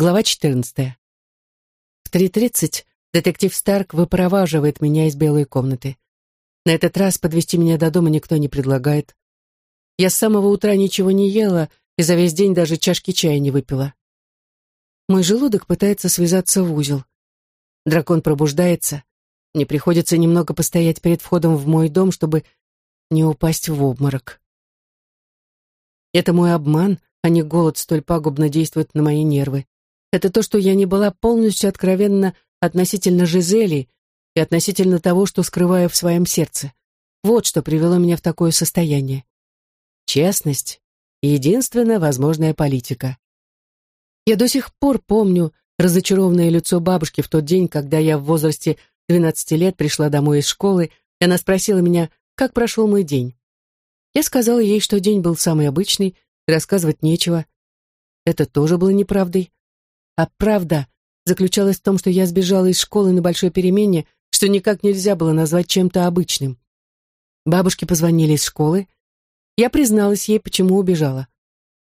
Глава 14. В 3.30 детектив Старк выпроваживает меня из белой комнаты. На этот раз подвести меня до дома никто не предлагает. Я с самого утра ничего не ела и за весь день даже чашки чая не выпила. Мой желудок пытается связаться в узел. Дракон пробуждается. Мне приходится немного постоять перед входом в мой дом, чтобы не упасть в обморок. Это мой обман, а не голод столь пагубно действует на мои нервы это то, что я не была полностью откровенна относительно Жизели и относительно того, что скрываю в своем сердце. Вот что привело меня в такое состояние. Честность — единственная возможная политика. Я до сих пор помню разочарованное лицо бабушки в тот день, когда я в возрасте 12 лет пришла домой из школы, и она спросила меня, как прошел мой день. Я сказала ей, что день был самый обычный, рассказывать нечего. Это тоже было неправдой. А правда заключалась в том, что я сбежала из школы на большой перемене, что никак нельзя было назвать чем-то обычным. Бабушке позвонили из школы. Я призналась ей, почему убежала.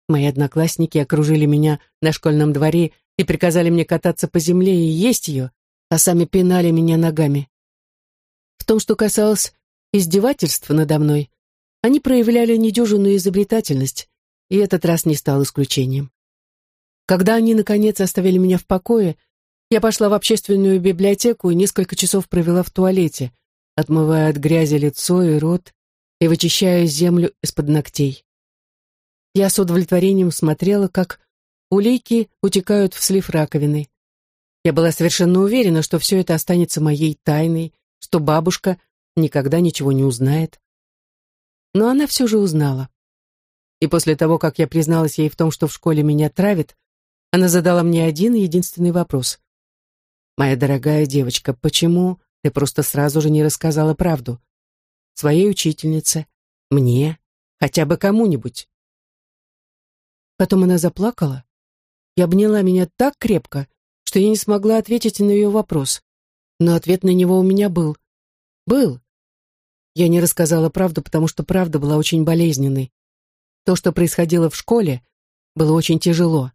Мои одноклассники окружили меня на школьном дворе и приказали мне кататься по земле и есть ее, а сами пинали меня ногами. В том, что касалось издевательства надо мной, они проявляли недюжинную изобретательность, и этот раз не стал исключением. Когда они, наконец, оставили меня в покое, я пошла в общественную библиотеку и несколько часов провела в туалете, отмывая от грязи лицо и рот и вычищая землю из-под ногтей. Я с удовлетворением смотрела, как улейки утекают в слив раковины. Я была совершенно уверена, что все это останется моей тайной, что бабушка никогда ничего не узнает. Но она все же узнала. И после того, как я призналась ей в том, что в школе меня травят, она задала мне один единственный вопрос. «Моя дорогая девочка, почему ты просто сразу же не рассказала правду? Своей учительнице, мне, хотя бы кому-нибудь?» Потом она заплакала и обняла меня так крепко, что я не смогла ответить на ее вопрос. Но ответ на него у меня был. Был. Я не рассказала правду, потому что правда была очень болезненной. То, что происходило в школе, было очень тяжело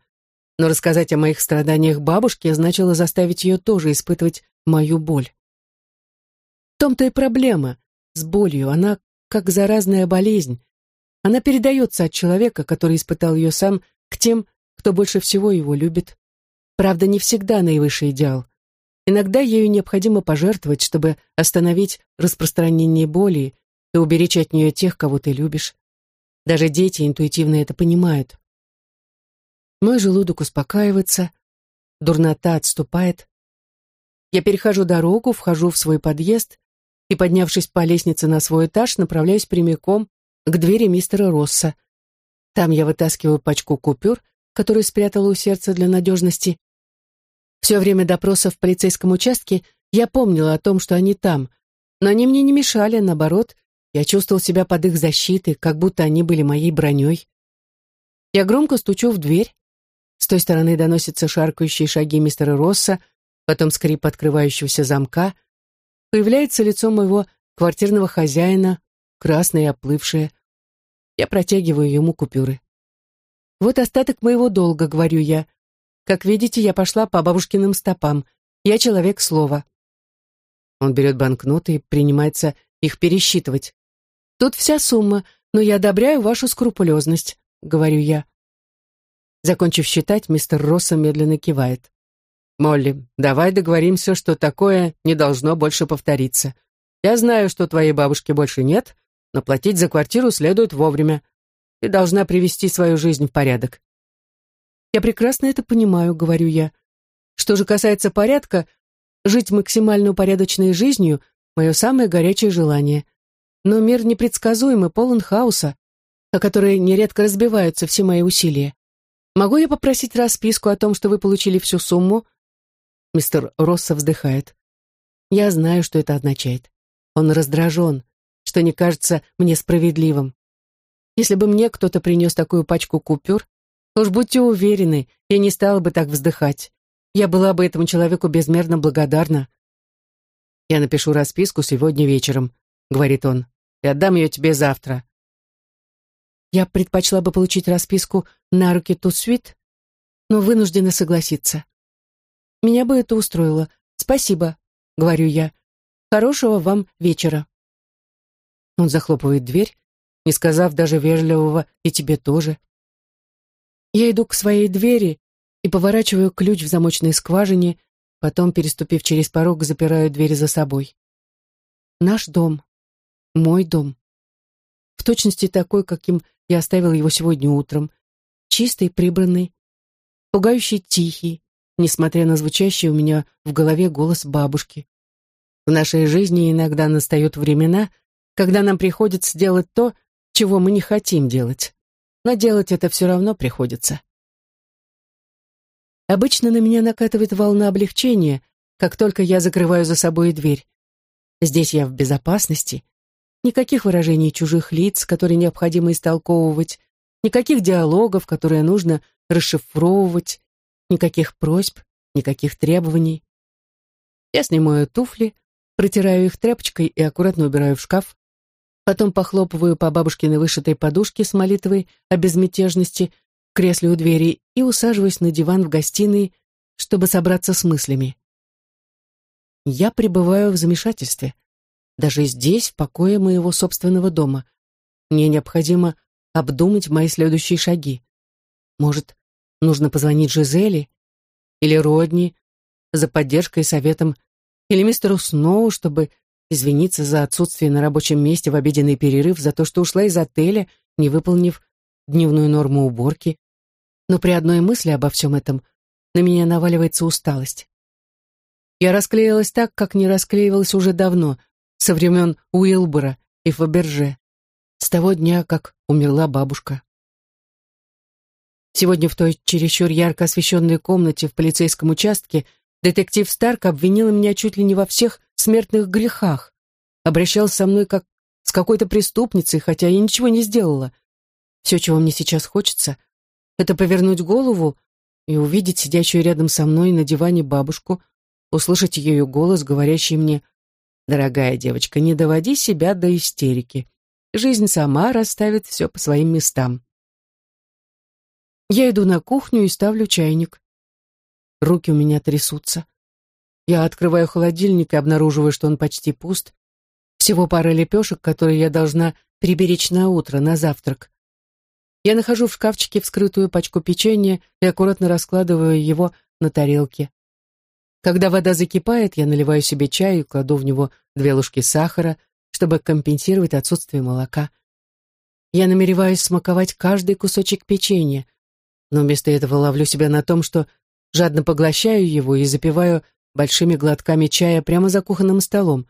но рассказать о моих страданиях бабушке значило заставить ее тоже испытывать мою боль. В том-то и проблема с болью, она как заразная болезнь. Она передается от человека, который испытал ее сам, к тем, кто больше всего его любит. Правда, не всегда наивысший идеал. Иногда ею необходимо пожертвовать, чтобы остановить распространение боли и уберечь от нее тех, кого ты любишь. Даже дети интуитивно это понимают. Мой желудок успокаивается, дурнота отступает. Я перехожу дорогу, вхожу в свой подъезд и, поднявшись по лестнице на свой этаж, направляюсь прямиком к двери мистера Росса. Там я вытаскиваю пачку купюр, которую спрятала у сердца для надежности. Все время допроса в полицейском участке я помнила о том, что они там, но они мне не мешали, наоборот, я чувствовал себя под их защитой, как будто они были моей броней. Я громко стучу в дверь, с той стороны доносятся шаркающие шаги мистера Росса, потом скрип открывающегося замка. Появляется лицо моего квартирного хозяина, красное и оплывшее. Я протягиваю ему купюры. «Вот остаток моего долга», — говорю я. «Как видите, я пошла по бабушкиным стопам. Я человек слова». Он берет банкноты и принимается их пересчитывать. «Тут вся сумма, но я одобряю вашу скрупулезность», — говорю я. Закончив считать, мистер Росса медленно кивает. «Молли, давай договоримся, что такое не должно больше повториться. Я знаю, что твоей бабушки больше нет, но платить за квартиру следует вовремя. Ты должна привести свою жизнь в порядок». «Я прекрасно это понимаю», — говорю я. «Что же касается порядка, жить максимально упорядоченной жизнью — мое самое горячее желание. Но мир непредсказуем и полон хаоса, о который нередко разбиваются все мои усилия. Могу я попросить расписку о том, что вы получили всю сумму?» Мистер Росса вздыхает. «Я знаю, что это означает. Он раздражен, что не кажется мне справедливым. Если бы мне кто-то принес такую пачку купюр, уж будьте уверены, я не стала бы так вздыхать. Я была бы этому человеку безмерно благодарна. «Я напишу расписку сегодня вечером», — говорит он, — «и отдам ее тебе завтра. Я предпочла бы получить расписку на руки Тусвит. но вынуждена согласиться. Меня бы это устроило. Спасибо, говорю я. Хорошего вам вечера. Он захлопывает дверь, не сказав даже вежливого «и тебе тоже». Я иду к своей двери и поворачиваю ключ в замочной скважине, потом, переступив через порог, запираю дверь за собой. Наш дом. Мой дом. В точности такой, каким я оставил его сегодня утром. Чистый, прибранный, пугающий тихий, несмотря на звучащий у меня в голове голос бабушки. В нашей жизни иногда настают времена, когда нам приходится делать то, чего мы не хотим делать. Но делать это все равно приходится. Обычно на меня накатывает волна облегчения, как только я закрываю за собой дверь. Здесь я в безопасности. Никаких выражений чужих лиц, которые необходимо истолковывать, никаких диалогов, которые нужно расшифровывать, никаких просьб, никаких требований. Я снимаю туфли, протираю их тряпочкой и аккуратно убираю в шкаф, потом похлопываю по бабушкиной вышитой подушке с молитвой о безмятежности в кресле у двери и усаживаюсь на диван в гостиной, чтобы собраться с мыслями. Я пребываю в замешательстве. Даже здесь, в покое моего собственного дома. Мне необходимо обдумать мои следующие шаги. Может, нужно позвонить Жизели или Родни за поддержкой и советом, или мистеру Сноу, чтобы извиниться за отсутствие на рабочем месте в обеденный перерыв за то, что ушла из отеля, не выполнив дневную норму уборки. Но при одной мысли обо всем этом на меня наваливается усталость. Я расклеилась так, как не расклеивалась уже давно, со времен Уилбора и Фаберже, с того дня, как умерла бабушка. Сегодня в той чересчур ярко освещенной комнате в полицейском участке детектив Старк обвинил меня чуть ли не во всех смертных грехах, обращался со мной как с какой-то преступницей, хотя я ничего не сделала. Все, чего мне сейчас хочется, это повернуть голову и увидеть сидящую рядом со мной на диване бабушку, услышать ее голос, говорящий мне «Дорогая девочка, не доводи себя до истерики. Жизнь сама расставит все по своим местам». Я иду на кухню и ставлю чайник. Руки у меня трясутся. Я открываю холодильник и обнаруживаю, что он почти пуст. Всего пара лепешек, которые я должна приберечь на утро, на завтрак. Я нахожу в шкафчике вскрытую пачку печенья и аккуратно раскладываю его на тарелке. Когда вода закипает, я наливаю себе чай и кладу в него две ложки сахара, чтобы компенсировать отсутствие молока. Я намереваюсь смаковать каждый кусочек печенья, но вместо этого ловлю себя на том, что жадно поглощаю его и запиваю большими глотками чая прямо за кухонным столом.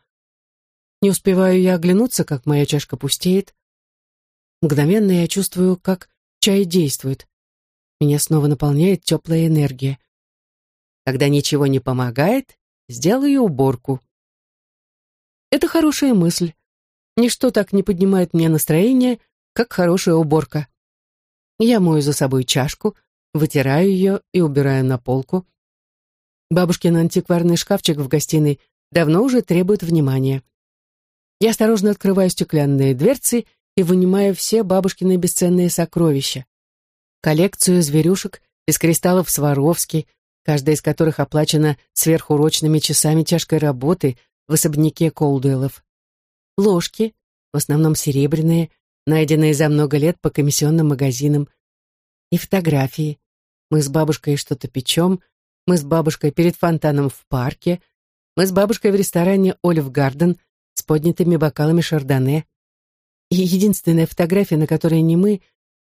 Не успеваю я оглянуться, как моя чашка пустеет. Мгновенно я чувствую, как чай действует. Меня снова наполняет теплая энергия. Когда ничего не помогает, сделаю уборку. Это хорошая мысль. Ничто так не поднимает мне настроение, как хорошая уборка. Я мою за собой чашку, вытираю ее и убираю на полку. Бабушкин антикварный шкафчик в гостиной давно уже требует внимания. Я осторожно открываю стеклянные дверцы и вынимаю все бабушкины бесценные сокровища. Коллекцию зверюшек из кристаллов Сваровски, каждая из которых оплачена сверхурочными часами тяжкой работы в особняке Колдуэллов. Ложки, в основном серебряные, найденные за много лет по комиссионным магазинам. И фотографии. Мы с бабушкой что-то печем, мы с бабушкой перед фонтаном в парке, мы с бабушкой в ресторане «Олив Гарден» с поднятыми бокалами шардоне. И единственная фотография, на которой не мы,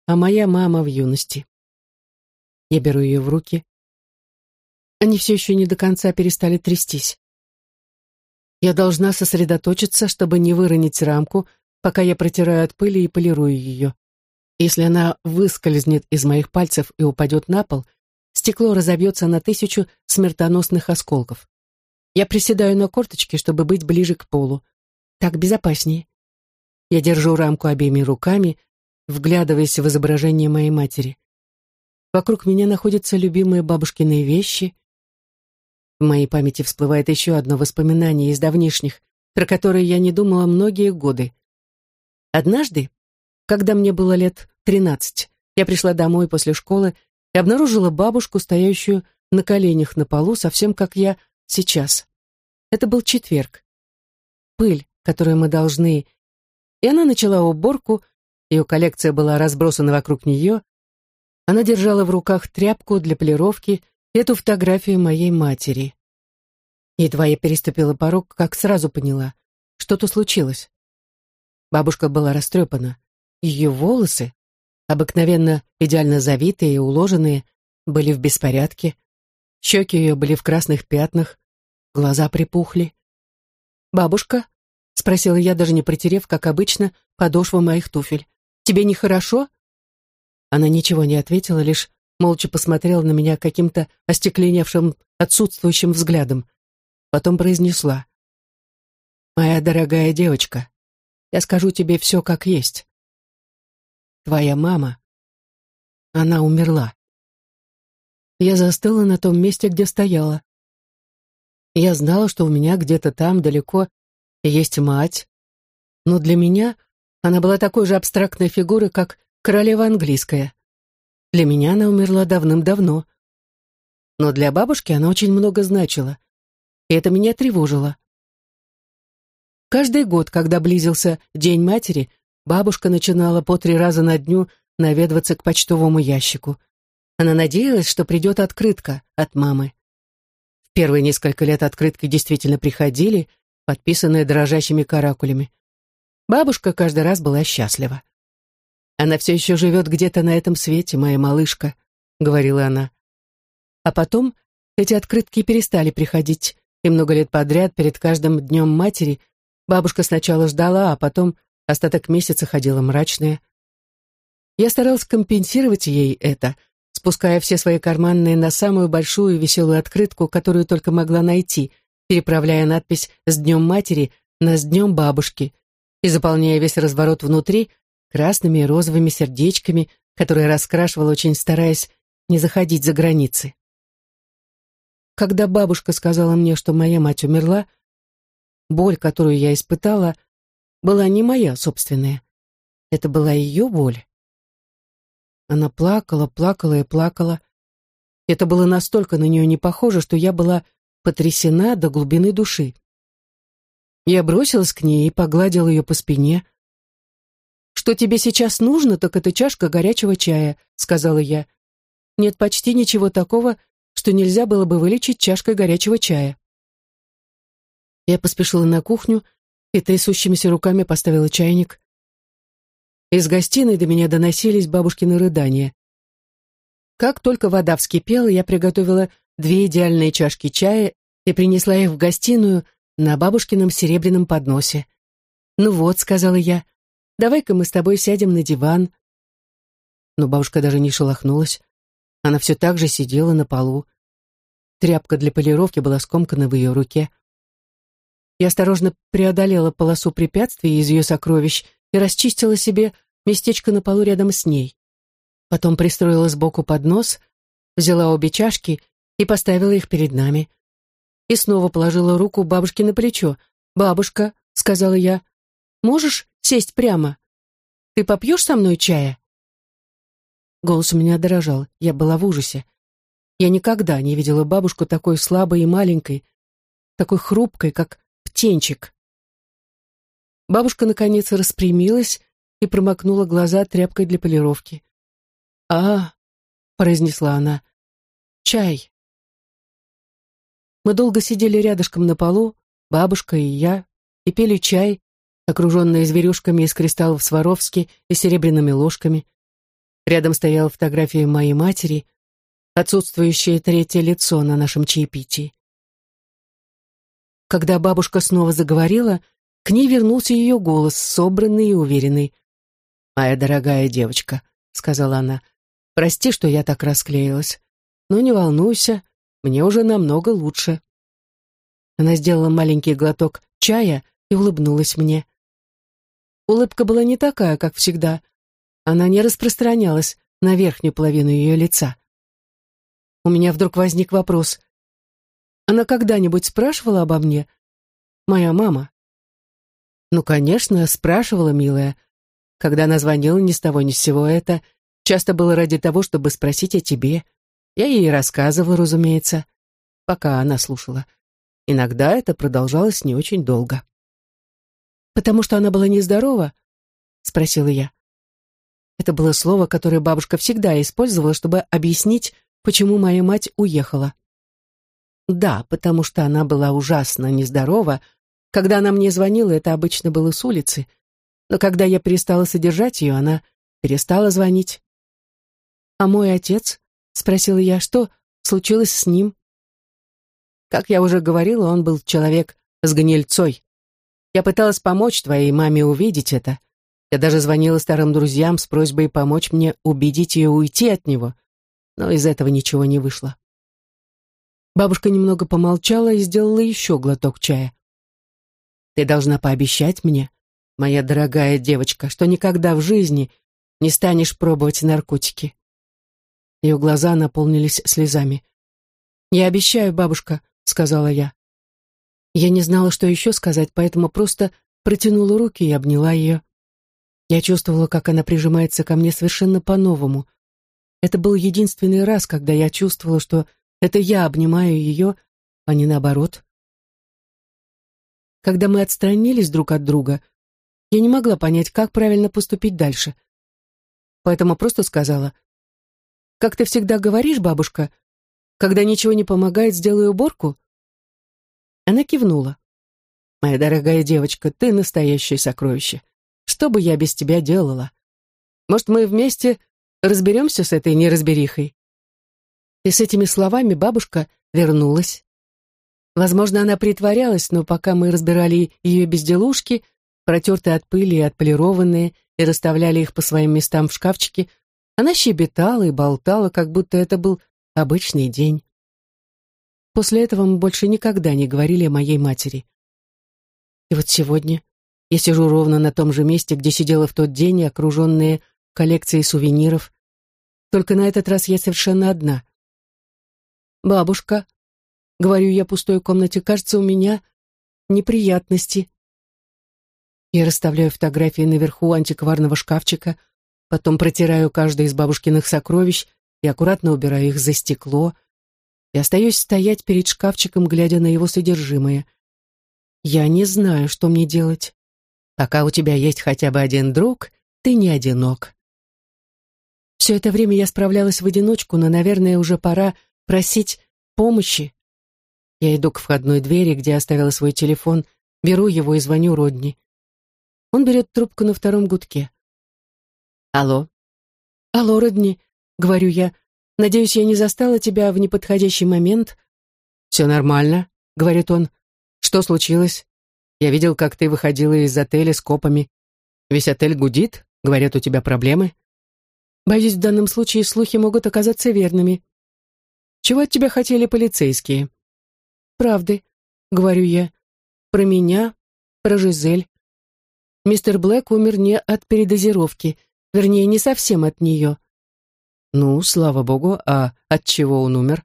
а моя мама в юности. Я беру ее в руки, они все еще не до конца перестали трястись. Я должна сосредоточиться, чтобы не выронить рамку, пока я протираю от пыли и полирую ее. Если она выскользнет из моих пальцев и упадет на пол, стекло разобьется на тысячу смертоносных осколков. Я приседаю на корточки, чтобы быть ближе к полу. Так безопаснее. Я держу рамку обеими руками, вглядываясь в изображение моей матери. Вокруг меня находятся любимые бабушкины вещи, в моей памяти всплывает еще одно воспоминание из давнишних, про которое я не думала многие годы. Однажды, когда мне было лет тринадцать, я пришла домой после школы и обнаружила бабушку, стоящую на коленях на полу, совсем как я сейчас. Это был четверг. Пыль, которую мы должны... И она начала уборку, ее коллекция была разбросана вокруг нее. Она держала в руках тряпку для полировки эту фотографию моей матери. Едва я переступила порог, как сразу поняла, что-то случилось. Бабушка была растрепана. Ее волосы, обыкновенно идеально завитые и уложенные, были в беспорядке. Щеки ее были в красных пятнах, глаза припухли. «Бабушка?» — спросила я, даже не протерев, как обычно, подошву моих туфель. «Тебе нехорошо?» Она ничего не ответила, лишь молча посмотрела на меня каким-то остекленевшим, отсутствующим взглядом. Потом произнесла. «Моя дорогая девочка, я скажу тебе все как есть. Твоя мама, она умерла». Я застыла на том месте, где стояла. Я знала, что у меня где-то там, далеко, есть мать, но для меня она была такой же абстрактной фигурой, как королева английская. Для меня она умерла давным-давно. Но для бабушки она очень много значила, и это меня тревожило. Каждый год, когда близился День матери, бабушка начинала по три раза на дню наведываться к почтовому ящику — она надеялась, что придет открытка от мамы. В первые несколько лет открытки действительно приходили, подписанные дрожащими каракулями. Бабушка каждый раз была счастлива. «Она все еще живет где-то на этом свете, моя малышка», — говорила она. А потом эти открытки перестали приходить, и много лет подряд, перед каждым днем матери, бабушка сначала ждала, а потом остаток месяца ходила мрачная. Я старалась компенсировать ей это — спуская все свои карманные на самую большую веселую открытку, которую только могла найти, переправляя надпись «С Днем Матери» на «С Днем Бабушки» и заполняя весь разворот внутри красными и розовыми сердечками, которые раскрашивала, очень стараясь не заходить за границы. Когда бабушка сказала мне, что моя мать умерла, боль, которую я испытала, была не моя собственная. Это была ее боль. Она плакала, плакала и плакала. Это было настолько на нее не похоже, что я была потрясена до глубины души. Я бросилась к ней и погладила ее по спине. «Что тебе сейчас нужно, так это чашка горячего чая», — сказала я. «Нет почти ничего такого, что нельзя было бы вылечить чашкой горячего чая». Я поспешила на кухню и трясущимися руками поставила чайник. Из гостиной до меня доносились бабушкины рыдания. Как только вода вскипела, я приготовила две идеальные чашки чая и принесла их в гостиную на бабушкином серебряном подносе. «Ну вот», — сказала я, — «давай-ка мы с тобой сядем на диван». Но бабушка даже не шелохнулась. Она все так же сидела на полу. Тряпка для полировки была скомкана в ее руке. Я осторожно преодолела полосу препятствий из ее сокровищ и расчистила себе местечко на полу рядом с ней. Потом пристроила сбоку поднос, взяла обе чашки и поставила их перед нами. И снова положила руку бабушке на плечо. «Бабушка», — сказала я, — «можешь сесть прямо? Ты попьешь со мной чая?» Голос у меня дрожал, я была в ужасе. Я никогда не видела бабушку такой слабой и маленькой, такой хрупкой, как птенчик. Бабушка, наконец, распрямилась и промокнула глаза тряпкой для полировки. «А, — произнесла она, — чай». Мы долго сидели рядышком на полу, бабушка и я, и пили чай, окруженные зверюшками из кристаллов Сваровски и серебряными ложками. Рядом стояла фотография моей матери, отсутствующее третье лицо на нашем чаепитии. Когда бабушка снова заговорила, к ней вернулся ее голос, собранный и уверенный. «Моя дорогая девочка», — сказала она, — «прости, что я так расклеилась. Но не волнуйся, мне уже намного лучше». Она сделала маленький глоток чая и улыбнулась мне. Улыбка была не такая, как всегда. Она не распространялась на верхнюю половину ее лица. У меня вдруг возник вопрос. Она когда-нибудь спрашивала обо мне? Моя мама. Ну, конечно, спрашивала, милая. Когда она звонила ни с того ни с сего, это Часто было ради того, чтобы спросить о тебе. Я ей рассказывала, разумеется, пока она слушала. Иногда это продолжалось не очень долго. «Потому что она была нездорова?» — спросила я. Это было слово, которое бабушка всегда использовала, чтобы объяснить, почему моя мать уехала. Да, потому что она была ужасно нездорова. Когда она мне звонила, это обычно было с улицы. Но когда я перестала содержать ее, она перестала звонить. «А мой отец?» — спросила я. «Что случилось с ним?» Как я уже говорила, он был человек с гнильцой. Я пыталась помочь твоей маме увидеть это. Я даже звонила старым друзьям с просьбой помочь мне убедить ее уйти от него, но из этого ничего не вышло. Бабушка немного помолчала и сделала еще глоток чая. «Ты должна пообещать мне, моя дорогая девочка, что никогда в жизни не станешь пробовать наркотики. Ее глаза наполнились слезами. «Я обещаю, бабушка», — сказала я. Я не знала, что еще сказать, поэтому просто протянула руки и обняла ее. Я чувствовала, как она прижимается ко мне совершенно по-новому. Это был единственный раз, когда я чувствовала, что это я обнимаю ее, а не наоборот. Когда мы отстранились друг от друга, я не могла понять, как правильно поступить дальше. Поэтому просто сказала, как ты всегда говоришь, бабушка, когда ничего не помогает, сделай уборку?» Она кивнула. «Моя дорогая девочка, ты настоящее сокровище. Что бы я без тебя делала? Может, мы вместе разберемся с этой неразберихой?» И с этими словами бабушка вернулась. Возможно, она притворялась, но пока мы разбирали ее безделушки, протертые от пыли и отполированные, и расставляли их по своим местам в шкафчике, она щебетала и болтала, как будто это был обычный день. После этого мы больше никогда не говорили о моей матери. И вот сегодня я сижу ровно на том же месте, где сидела в тот день, окруженная коллекцией сувениров. Только на этот раз я совершенно одна. «Бабушка», — говорю я пустой комнате, — «кажется, у меня неприятности». Я расставляю фотографии наверху антикварного шкафчика — Потом протираю каждое из бабушкиных сокровищ и аккуратно убираю их за стекло. И остаюсь стоять перед шкафчиком, глядя на его содержимое. Я не знаю, что мне делать. Пока у тебя есть хотя бы один друг, ты не одинок. Все это время я справлялась в одиночку, но, наверное, уже пора просить помощи. Я иду к входной двери, где оставила свой телефон, беру его и звоню Родни. Он берет трубку на втором гудке. Алло. Алло, Родни, говорю я. Надеюсь, я не застала тебя в неподходящий момент. Все нормально, говорит он. Что случилось? Я видел, как ты выходила из отеля с копами. Весь отель гудит, говорят, у тебя проблемы. Боюсь, в данном случае слухи могут оказаться верными. Чего от тебя хотели полицейские? Правды, говорю я. Про меня, про Жизель. Мистер Блэк умер не от передозировки — Вернее, не совсем от нее. Ну, слава богу, а от чего он умер?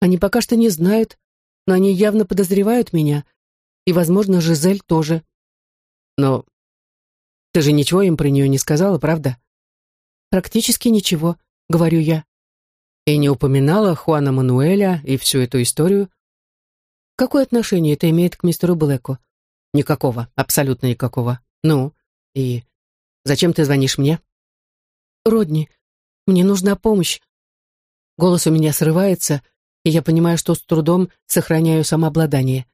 Они пока что не знают, но они явно подозревают меня. И, возможно, Жизель тоже. Но ты же ничего им про нее не сказала, правда? Практически ничего, говорю я. И не упоминала Хуана Мануэля и всю эту историю. Какое отношение это имеет к мистеру Блэку? Никакого, абсолютно никакого. Ну, и Зачем ты звонишь мне?» «Родни, мне нужна помощь». Голос у меня срывается, и я понимаю, что с трудом сохраняю самообладание.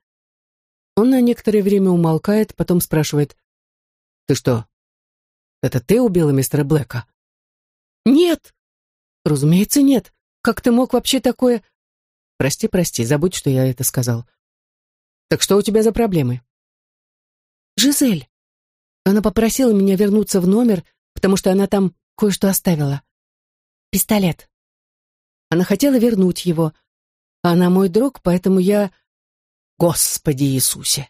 Он на некоторое время умолкает, потом спрашивает. «Ты что, это ты убила мистера Блэка?» «Нет!» «Разумеется, нет. Как ты мог вообще такое...» «Прости, прости, забудь, что я это сказал». «Так что у тебя за проблемы?» «Жизель, она попросила меня вернуться в номер, потому что она там кое-что оставила. Пистолет. Она хотела вернуть его. Она мой друг, поэтому я... Господи Иисусе!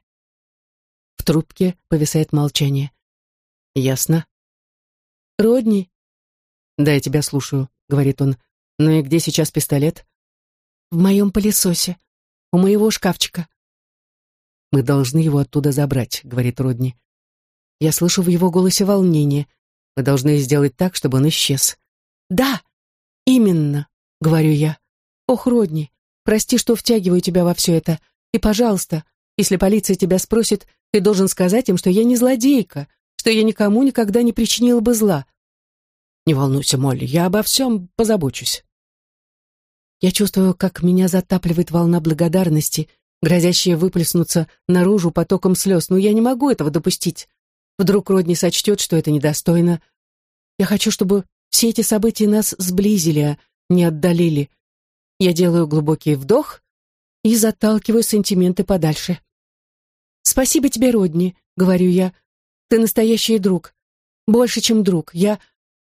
В трубке повисает молчание. Ясно. Родни? Да, я тебя слушаю, говорит он. Ну и где сейчас пистолет? В моем пылесосе. У моего шкафчика. Мы должны его оттуда забрать, говорит Родни. Я слышу в его голосе волнение. Мы должны сделать так, чтобы он исчез. Да, именно, говорю я. Ох, Родни, прости, что втягиваю тебя во все это. И, пожалуйста, если полиция тебя спросит, ты должен сказать им, что я не злодейка, что я никому никогда не причинила бы зла. Не волнуйся, Молли, я обо всем позабочусь. Я чувствую, как меня затапливает волна благодарности, грозящая выплеснуться наружу потоком слез, но я не могу этого допустить. Вдруг Родни сочтет, что это недостойно. Я хочу, чтобы все эти события нас сблизили, а не отдалили. Я делаю глубокий вдох и заталкиваю сантименты подальше. «Спасибо тебе, Родни», — говорю я. «Ты настоящий друг. Больше, чем друг. Я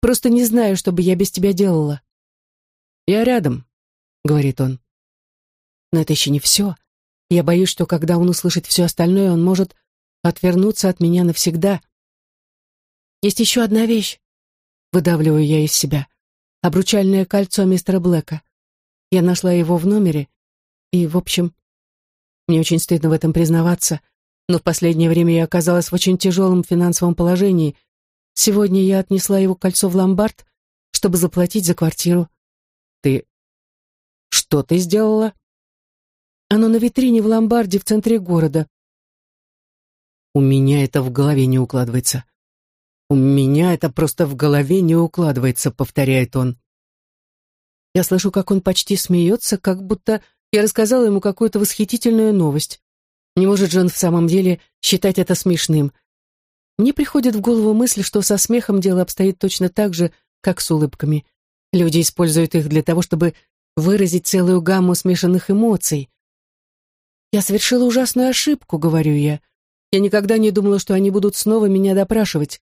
просто не знаю, что бы я без тебя делала». «Я рядом», — говорит он. Но это еще не все. Я боюсь, что когда он услышит все остальное, он может отвернуться от меня навсегда. Есть еще одна вещь. Выдавливаю я из себя. Обручальное кольцо мистера Блэка. Я нашла его в номере, и, в общем, мне очень стыдно в этом признаваться, но в последнее время я оказалась в очень тяжелом финансовом положении. Сегодня я отнесла его кольцо в ломбард, чтобы заплатить за квартиру. Ты... Что ты сделала? Оно на витрине в ломбарде в центре города. У меня это в голове не укладывается. У меня это просто в голове не укладывается, повторяет он. Я слышу, как он почти смеется, как будто я рассказала ему какую-то восхитительную новость. Не может же он в самом деле считать это смешным. Мне приходит в голову мысль, что со смехом дело обстоит точно так же, как с улыбками. Люди используют их для того, чтобы выразить целую гамму смешанных эмоций. «Я совершила ужасную ошибку», — говорю я. Я никогда не думала, что они будут снова меня допрашивать.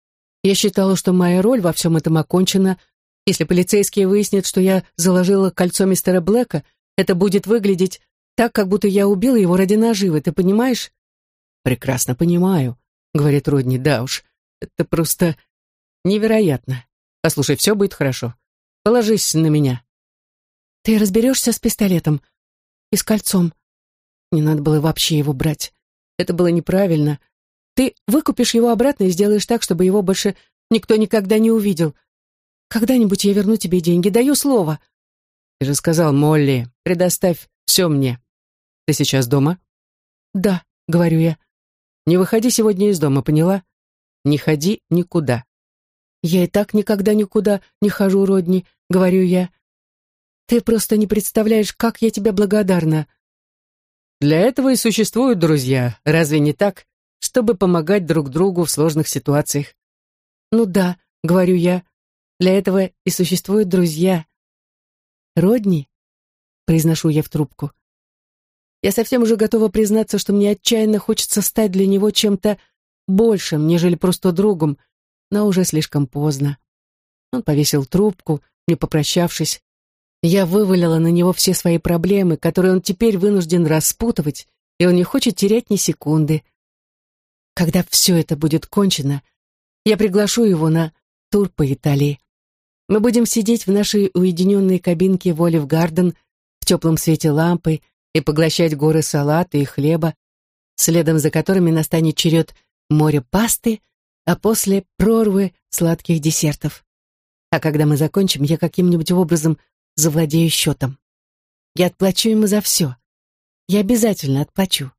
Я считала, что моя роль во всем этом окончена. Если полицейские выяснят, что я заложила кольцо мистера Блэка, это будет выглядеть так, как будто я убила его ради наживы, ты понимаешь? Прекрасно понимаю, говорит Родни, да уж. Это просто невероятно. Послушай, все будет хорошо. Положись на меня. Ты разберешься с пистолетом и с кольцом. Не надо было вообще его брать. Это было неправильно. Ты выкупишь его обратно и сделаешь так, чтобы его больше никто никогда не увидел. Когда-нибудь я верну тебе деньги, даю слово. Ты же сказал, Молли, предоставь все мне. Ты сейчас дома? Да, говорю я. Не выходи сегодня из дома, поняла? Не ходи никуда. Я и так никогда никуда не хожу, Родни, говорю я. Ты просто не представляешь, как я тебе благодарна. Для этого и существуют друзья, разве не так? Чтобы помогать друг другу в сложных ситуациях. Ну да, говорю я, для этого и существуют друзья. Родни, произношу я в трубку. Я совсем уже готова признаться, что мне отчаянно хочется стать для него чем-то большим, нежели просто другом, но уже слишком поздно. Он повесил трубку, не попрощавшись, я вывалила на него все свои проблемы, которые он теперь вынужден распутывать, и он не хочет терять ни секунды. Когда все это будет кончено, я приглашу его на тур по Италии. Мы будем сидеть в нашей уединенной кабинке в Олив Гарден в теплом свете лампы и поглощать горы салата и хлеба, следом за которыми настанет черед моря пасты, а после прорвы сладких десертов. А когда мы закончим, я каким-нибудь образом завладею счетом. Я отплачу ему за все. Я обязательно отплачу.